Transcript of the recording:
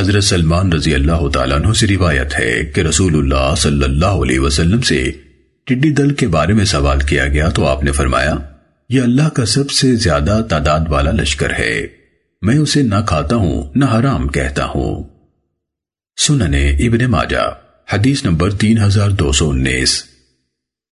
حضرت سلمان رضی اللہ تعالیٰ عنہ سے روایت ہے کہ رسول اللہ صلی اللہ علیہ وسلم سے ٹڈی دل کے بارے میں سوال کیا گیا تو آپ نے فرمایا، یہ اللہ کا سب سے زیادہ تعداد والا لشکر ہے۔ میں اسے نہ کھاتا ہوں، نہ حرام کہتا ہوں۔ سننے ابن ماجہ، حدیث نمبر تین ہزار دو سو انیس۔